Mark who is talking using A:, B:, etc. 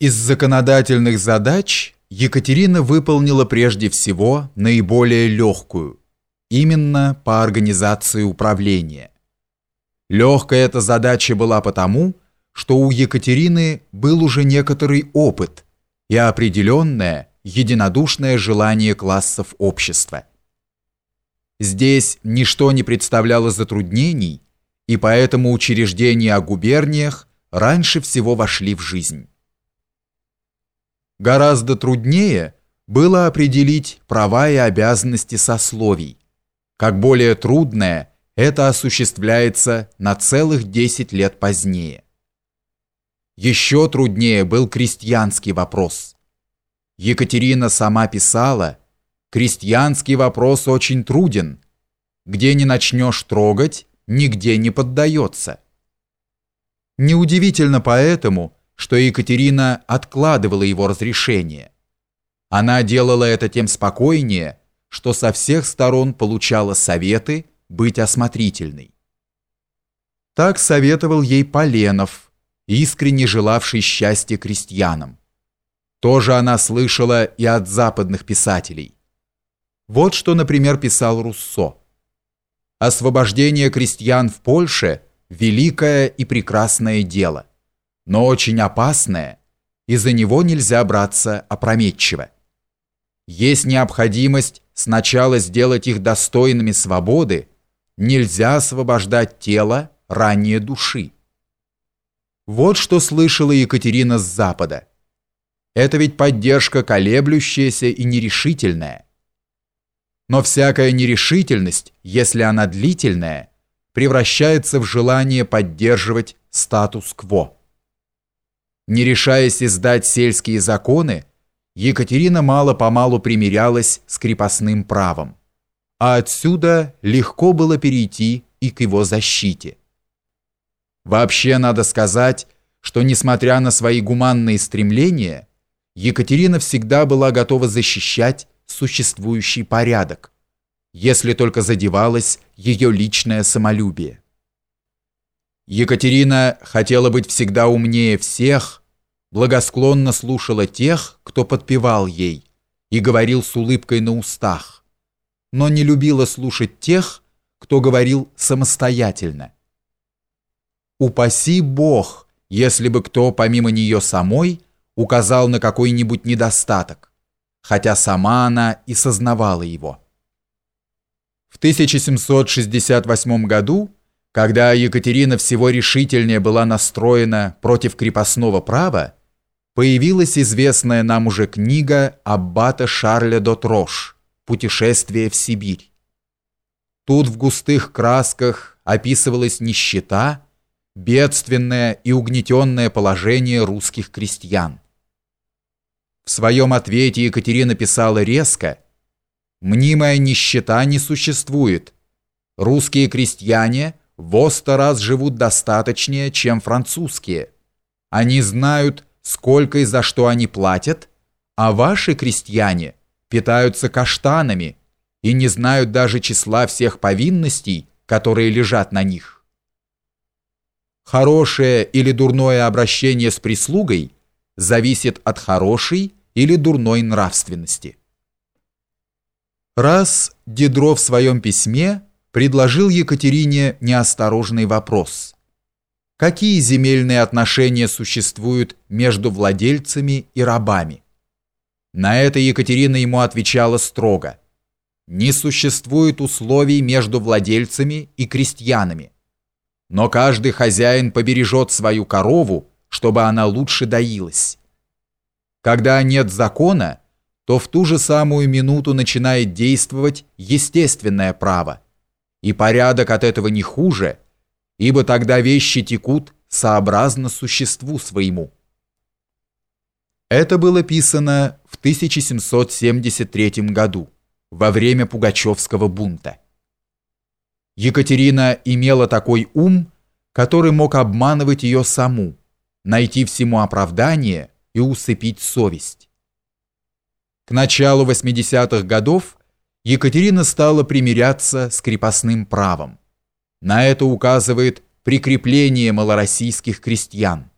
A: Из законодательных задач Екатерина выполнила прежде всего наиболее легкую, именно по организации управления. Легкая эта задача была потому, что у Екатерины был уже некоторый опыт и определенное единодушное желание классов общества. Здесь ничто не представляло затруднений, и поэтому учреждения о губерниях раньше всего вошли в жизнь. Гораздо труднее было определить права и обязанности сословий. Как более трудное, это осуществляется на целых 10 лет позднее. Еще труднее был крестьянский вопрос. Екатерина сама писала, крестьянский вопрос очень труден. Где не начнешь трогать, нигде не поддается. Неудивительно поэтому, что Екатерина откладывала его разрешение. Она делала это тем спокойнее, что со всех сторон получала советы быть осмотрительной. Так советовал ей Поленов, искренне желавший счастья крестьянам. Тоже она слышала и от западных писателей. Вот что, например, писал Руссо. «Освобождение крестьян в Польше – великое и прекрасное дело но очень опасное, и за него нельзя браться опрометчиво. Есть необходимость сначала сделать их достойными свободы, нельзя освобождать тело ранее души. Вот что слышала Екатерина с Запада. Это ведь поддержка колеблющаяся и нерешительная. Но всякая нерешительность, если она длительная, превращается в желание поддерживать статус-кво. Не решаясь издать сельские законы, Екатерина мало-помалу примирялась с крепостным правом, а отсюда легко было перейти и к его защите. Вообще надо сказать, что несмотря на свои гуманные стремления, Екатерина всегда была готова защищать существующий порядок, если только задевалось ее личное самолюбие. Екатерина хотела быть всегда умнее всех, благосклонно слушала тех, кто подпевал ей, и говорил с улыбкой на устах, но не любила слушать тех, кто говорил самостоятельно. Упаси Бог, если бы кто помимо нее самой указал на какой-нибудь недостаток, хотя сама она и сознавала его. В 1768 году, когда Екатерина всего решительнее была настроена против крепостного права, появилась известная нам уже книга Аббата Шарля Дотрош «Путешествие в Сибирь». Тут в густых красках описывалась нищета, бедственное и угнетенное положение русских крестьян. В своем ответе Екатерина писала резко «Мнимая нищета не существует. Русские крестьяне в сто раз живут достаточнее, чем французские. Они знают, сколько и за что они платят, а ваши крестьяне питаются каштанами и не знают даже числа всех повинностей, которые лежат на них. Хорошее или дурное обращение с прислугой зависит от хорошей или дурной нравственности. Раз Дидро в своем письме предложил Екатерине неосторожный вопрос – какие земельные отношения существуют между владельцами и рабами. На это Екатерина ему отвечала строго. Не существует условий между владельцами и крестьянами. Но каждый хозяин побережет свою корову, чтобы она лучше доилась. Когда нет закона, то в ту же самую минуту начинает действовать естественное право, и порядок от этого не хуже – ибо тогда вещи текут сообразно существу своему. Это было писано в 1773 году, во время Пугачевского бунта. Екатерина имела такой ум, который мог обманывать ее саму, найти всему оправдание и усыпить совесть. К началу 80-х годов Екатерина стала примиряться с крепостным правом. На это указывает прикрепление малороссийских крестьян.